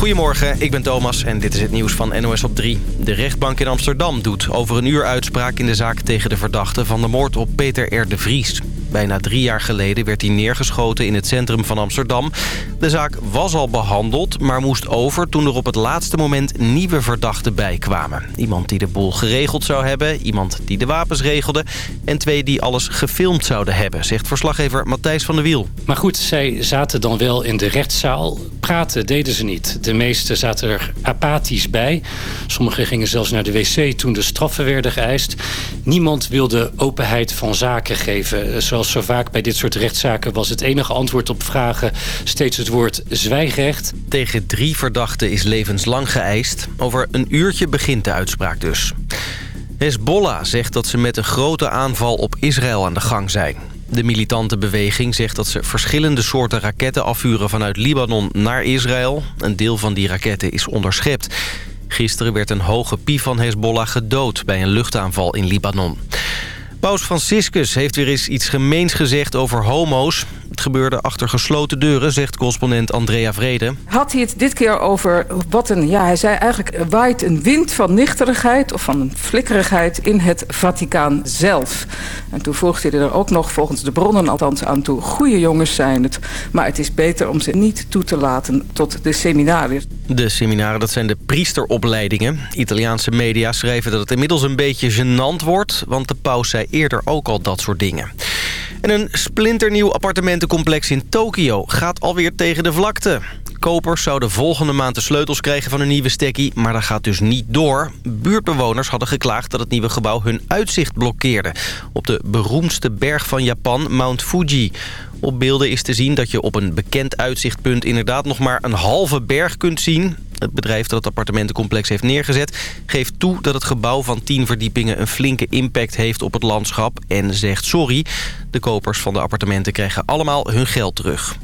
Goedemorgen, ik ben Thomas en dit is het nieuws van NOS op 3. De rechtbank in Amsterdam doet over een uur uitspraak in de zaak tegen de verdachte van de moord op Peter R. de Vries. Bijna drie jaar geleden werd hij neergeschoten in het centrum van Amsterdam. De zaak was al behandeld, maar moest over toen er op het laatste moment nieuwe verdachten bijkwamen. Iemand die de boel geregeld zou hebben, iemand die de wapens regelde... en twee die alles gefilmd zouden hebben, zegt verslaggever Matthijs van der Wiel. Maar goed, zij zaten dan wel in de rechtszaal. Praten deden ze niet. De meesten zaten er apathisch bij. Sommigen gingen zelfs naar de wc toen de straffen werden geëist. Niemand wilde openheid van zaken geven, zoals Zo vaak bij dit soort rechtszaken was het enige antwoord op vragen steeds het woord zwijgrecht. Tegen drie verdachten is levenslang geëist. Over een uurtje begint de uitspraak dus. Hezbollah zegt dat ze met een grote aanval op Israël aan de gang zijn. De militante beweging zegt dat ze verschillende soorten raketten afvuren vanuit Libanon naar Israël. Een deel van die raketten is onderschept. Gisteren werd een hoge pief van Hezbollah gedood bij een luchtaanval in Libanon. Paus Franciscus heeft weer eens iets gemeens gezegd over homo's. Het gebeurde achter gesloten deuren, zegt correspondent Andrea Vrede. Had hij het dit keer over wat een... Ja, hij zei eigenlijk waait een wind van nichterigheid... of van flikkerigheid in het Vaticaan zelf. En toen voegde hij er ook nog volgens de bronnen althans aan toe... goede jongens zijn het, maar het is beter om ze niet toe te laten tot de seminariën. De seminaren, dat zijn de priesteropleidingen. Italiaanse media schrijven dat het inmiddels een beetje gênant wordt... want de paus zei eerder ook al dat soort dingen. En een splinternieuw appartementencomplex in Tokio gaat alweer tegen de vlakte. Kopers zouden volgende maand de sleutels krijgen van een nieuwe stekkie, maar dat gaat dus niet door. Buurtbewoners hadden geklaagd dat het nieuwe gebouw hun uitzicht blokkeerde... op de beroemdste berg van Japan, Mount Fuji. Op beelden is te zien dat je op een bekend uitzichtpunt inderdaad nog maar een halve berg kunt zien. Het bedrijf dat het appartementencomplex heeft neergezet... geeft toe dat het gebouw van 10 verdiepingen een flinke impact heeft op het landschap... en zegt sorry. De kopers van de appartementen krijgen allemaal hun geld terug.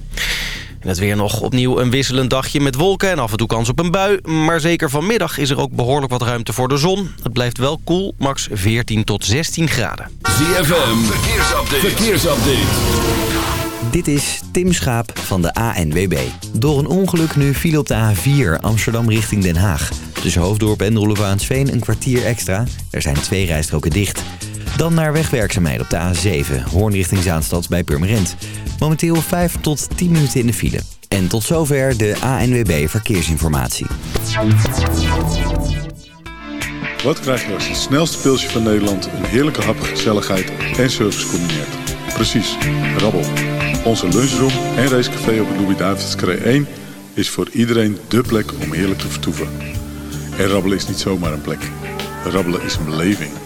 En het weer nog opnieuw een wisselend dagje met wolken en af en toe kans op een bui. Maar zeker vanmiddag is er ook behoorlijk wat ruimte voor de zon. Het blijft wel koel, max 14 tot 16 graden. ZFM, verkeersupdate. verkeersupdate. Dit is Tim Schaap van de ANWB. Door een ongeluk nu viel op de A4 Amsterdam richting Den Haag. Tussen Hoofddorp en Roelevaansveen een kwartier extra. Er zijn twee rijstroken dicht. Dan naar wegwerkzaamheden op de A7, Hoorn richting Zaanstad bij Purmerend. Momenteel 5 tot 10 minuten in de file. En tot zover de ANWB Verkeersinformatie. Wat krijg je als het snelste pilsje van Nederland... een heerlijke hap, gezelligheid en service combineert? Precies, rabbel. Onze lunchroom en racecafé op het Louis-David's 1 is voor iedereen dé plek om heerlijk te vertoeven. En rabbelen is niet zomaar een plek. Rabbelen is een beleving.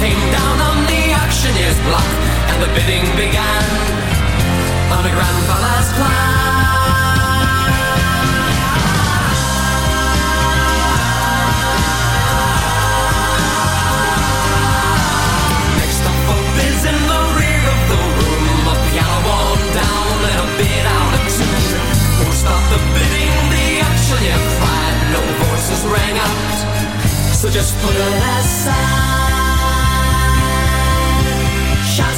came down on the auctioneer's block, and the bidding began on a grandfather's plan. the bidding, the auctioneer cried. No voices rang out, so just put it aside.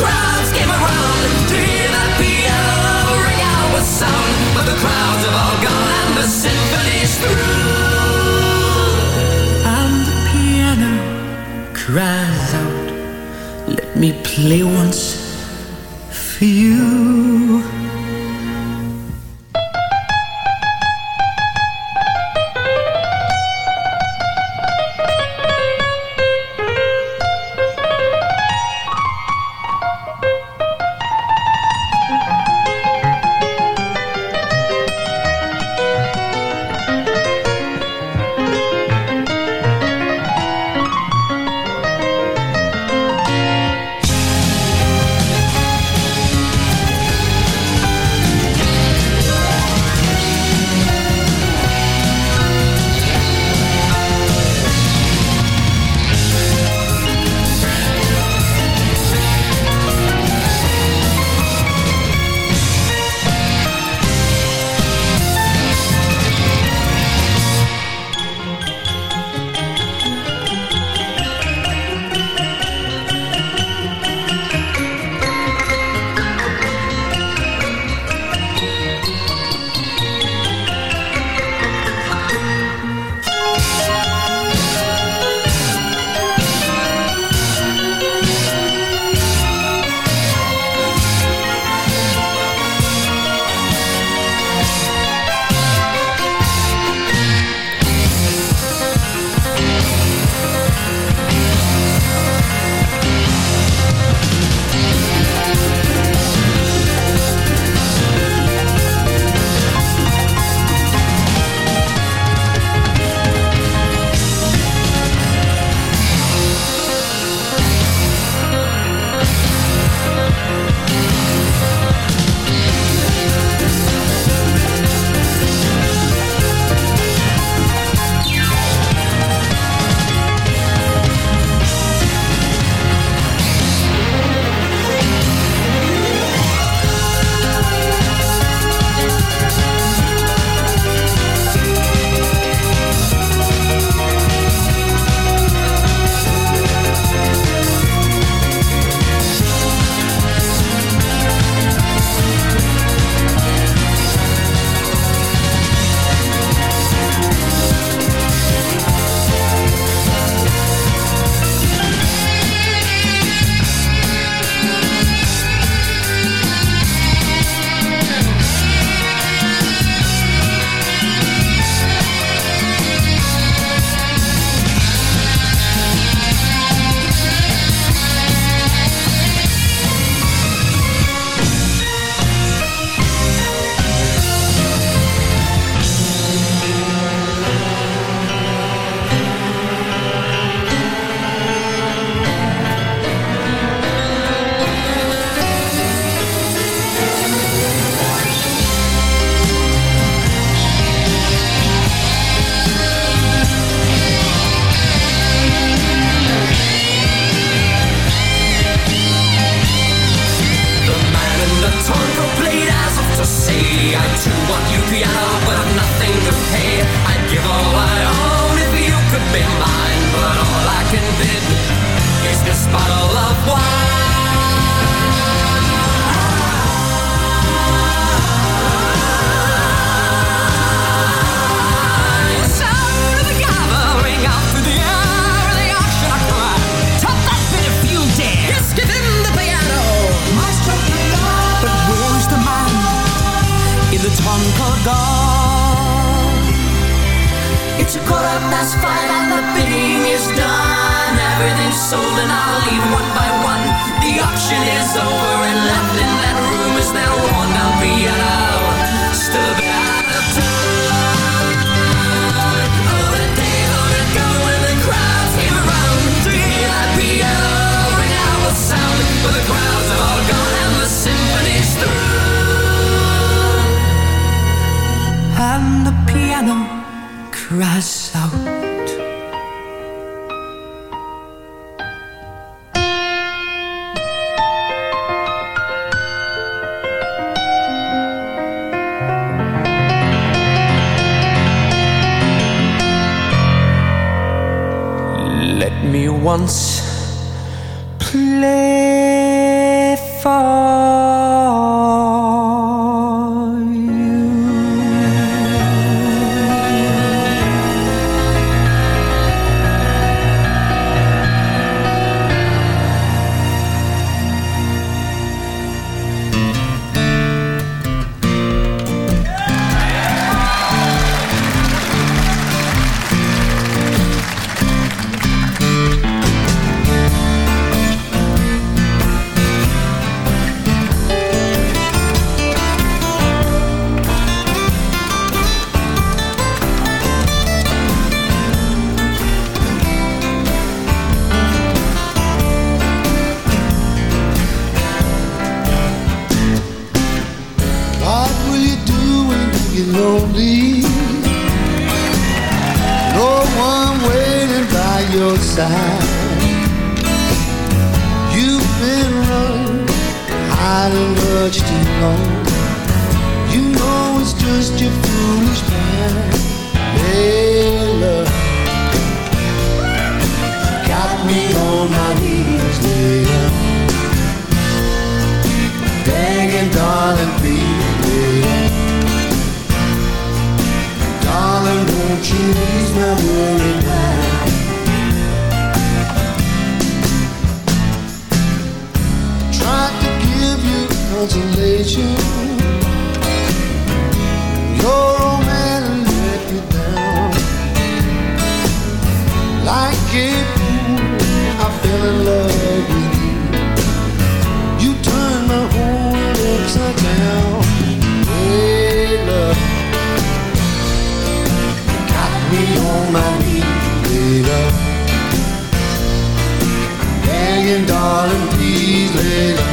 crowds came around that piano ring But the crowds have all gone and the symphony's through. And the piano cries out Let me play once for you once Won't you my? Tried to give you consolation. Your let down. Like fool, I fell in love with. You me on my knees, baby. Begging, darling, please, later.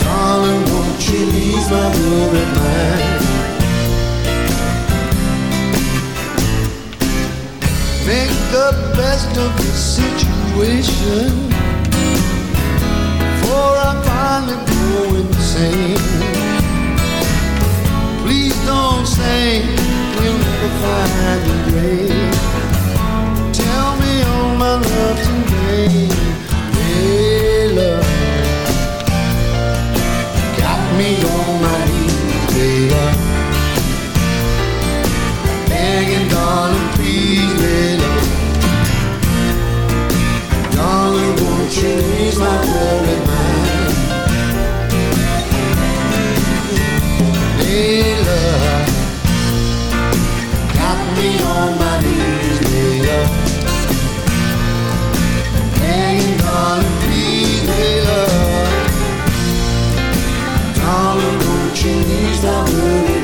Darling, won't you ease my worried mind? Make the best of the situation before I finally go insane. Please don't say we'll find a. Tell me all my love, got me on my knees, baby. Begging, darling, please, baby. Darling, won't you ease my won't you ease my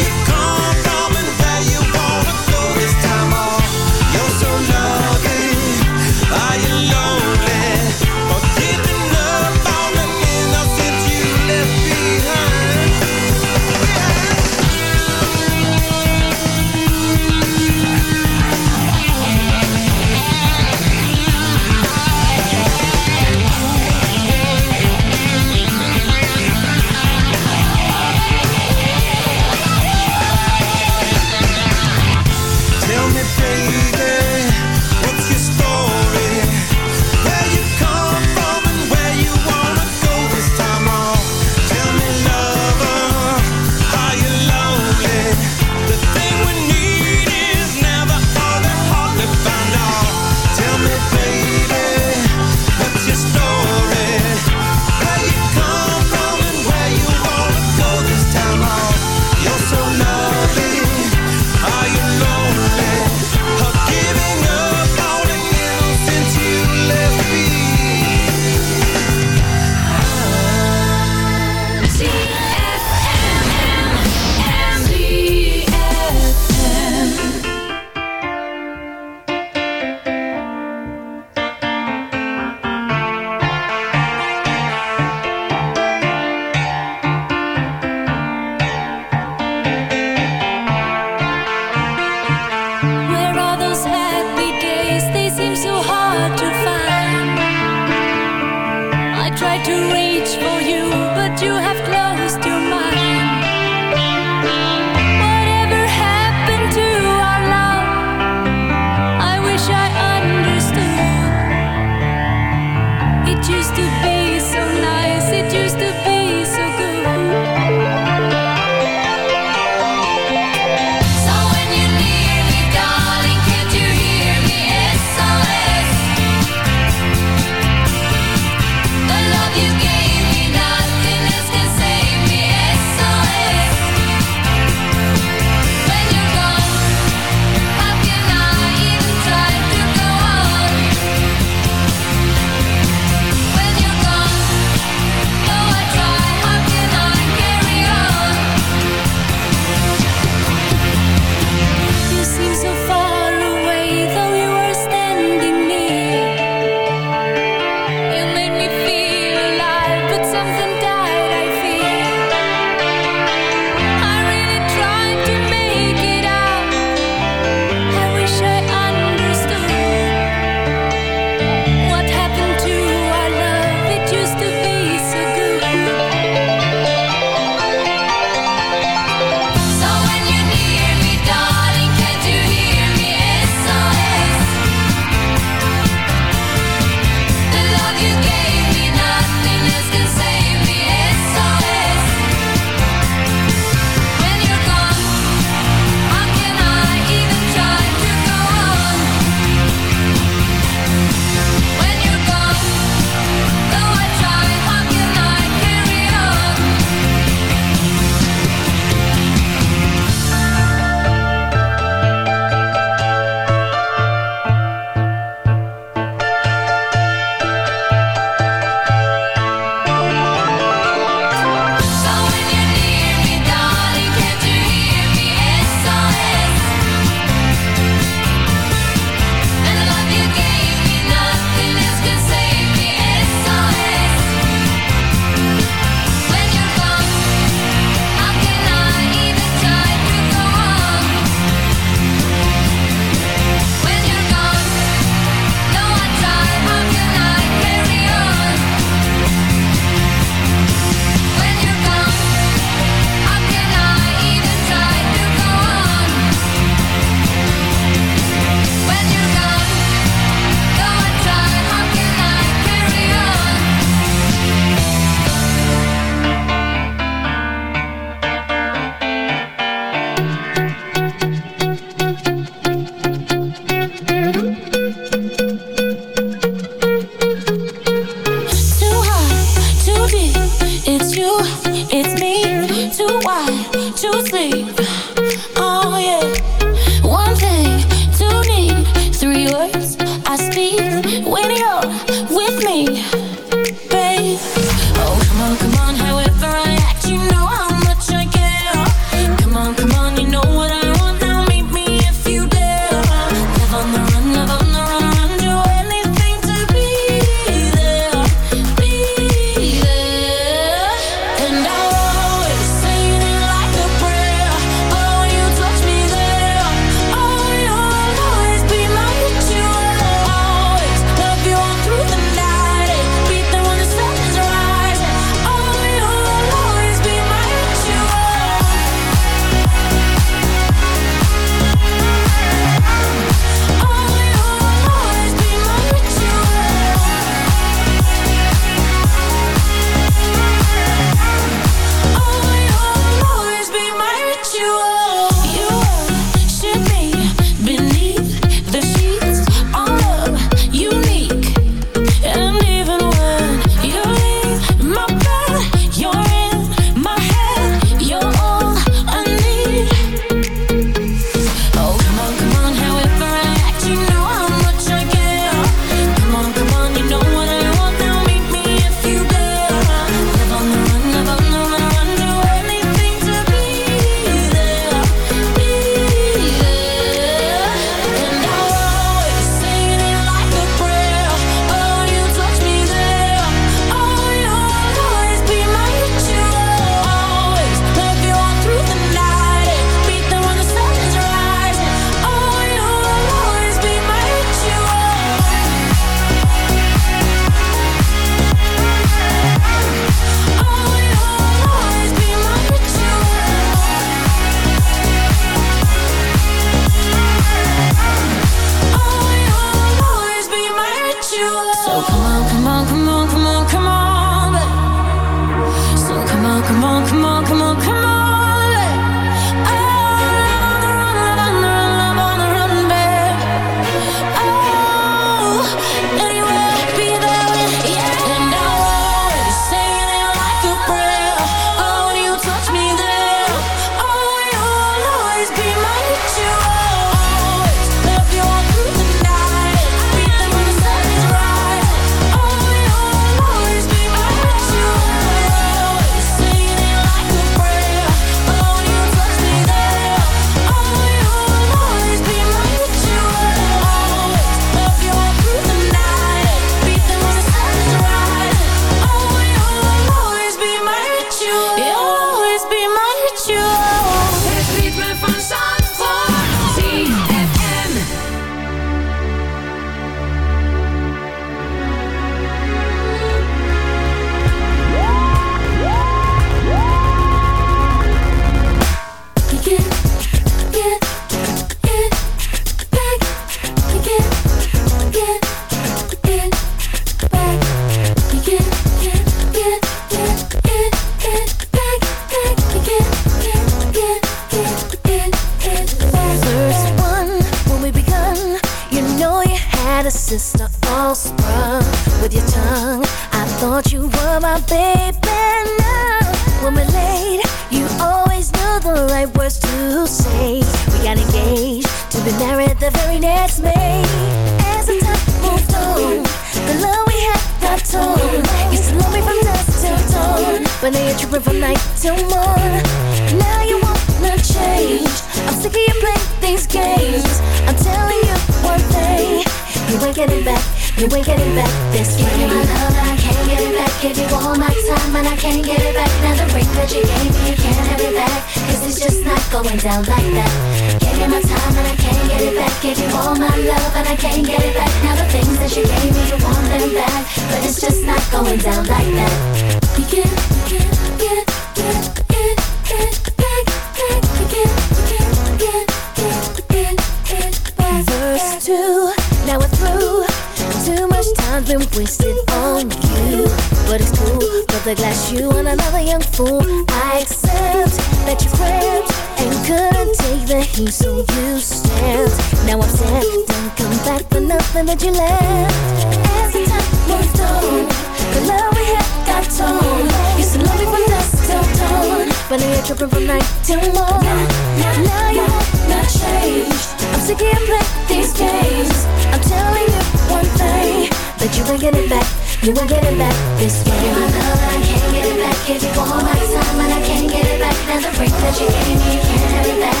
heat, so you stepped. Now I'm sad, don't come back for nothing that you left. As the time moved on, the love we had got torn. Used to love me from dusk till dawn, but now you're tripping from night till morn. Now you wanna change. I'm sick of playing these games. I'm telling you one thing that you ain't getting back. You ain't getting back this way. You my love and I can't get it back. Give you all my time and I can't get it back. Now the ring that you gave me, you can't have it back.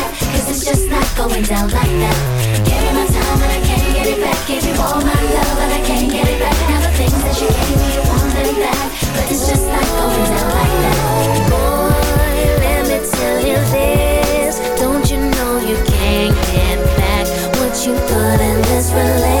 It's just not going down like that. Give you my time and I can't get it back. Give you all my love and I can't get it back. Now the things that you gave me, you want them back. But it's just not going down like that. Boy, let me tell you this. Don't you know you can't get back what you put in this relationship?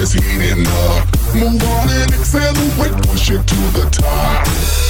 is heating up. Move on and accelerate, push it to the top.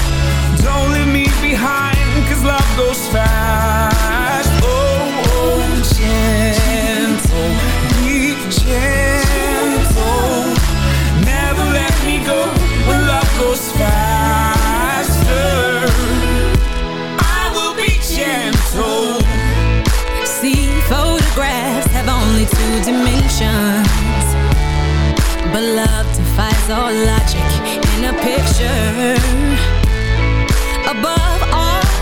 Don't leave me behind, cause love goes fast. Oh, oh, gentle, be gentle. Never let me go when love goes faster. I will be gentle. See, photographs have only two dimensions. But love defies all logic in a picture.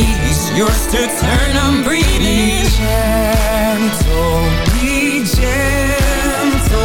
Keys yours to turn. I'm breathing. Be gentle, be gentle.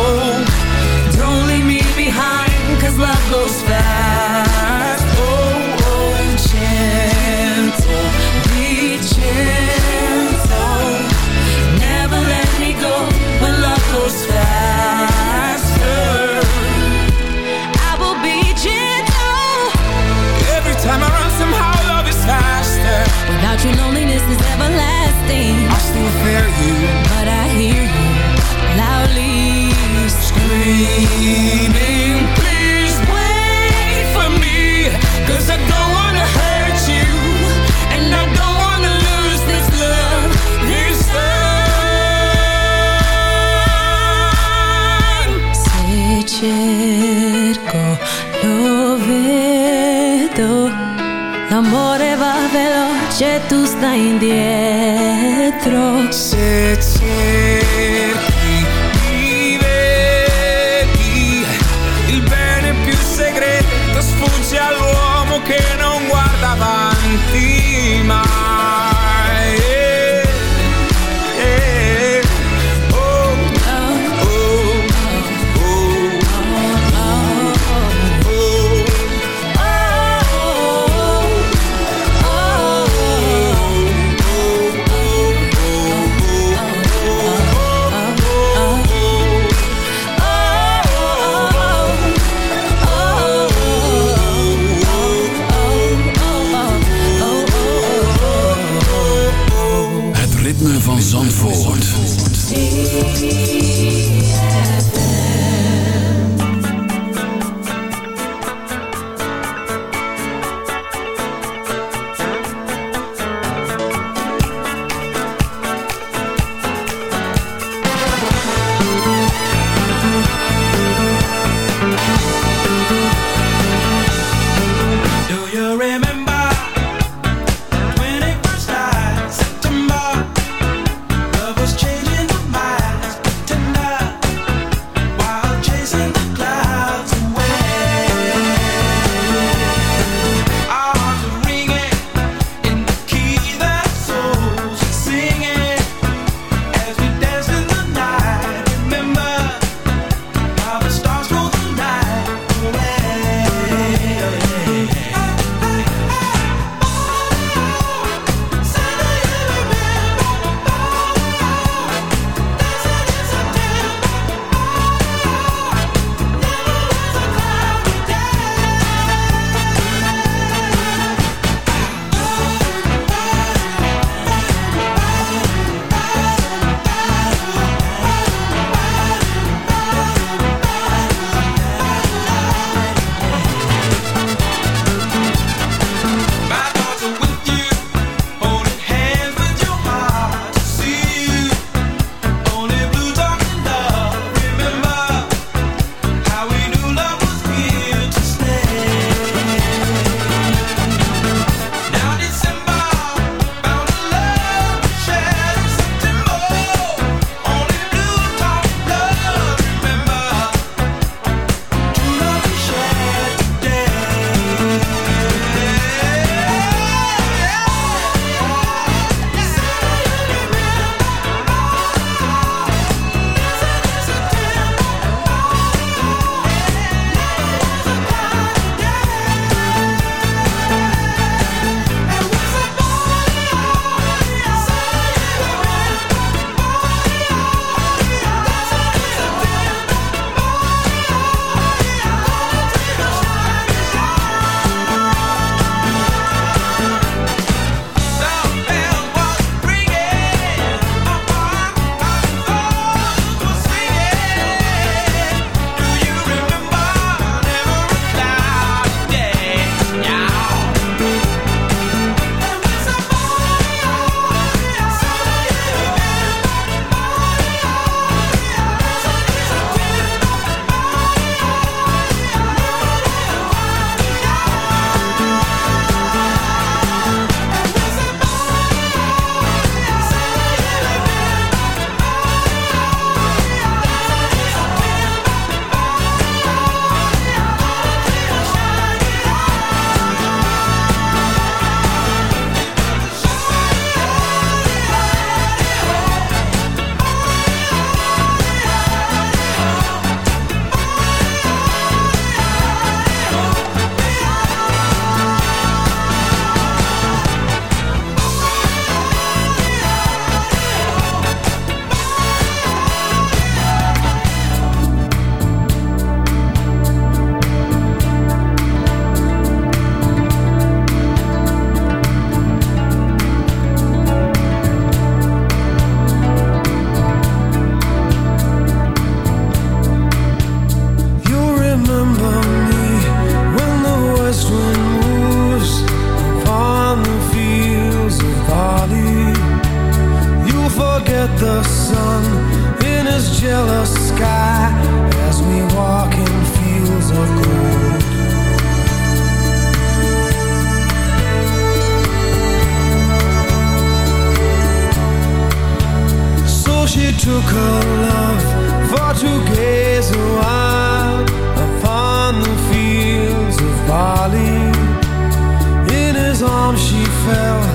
at the sun in his jealous sky as we walk in fields of gold. So she took her love for to gaze a while upon the fields of barley. In his arms she fell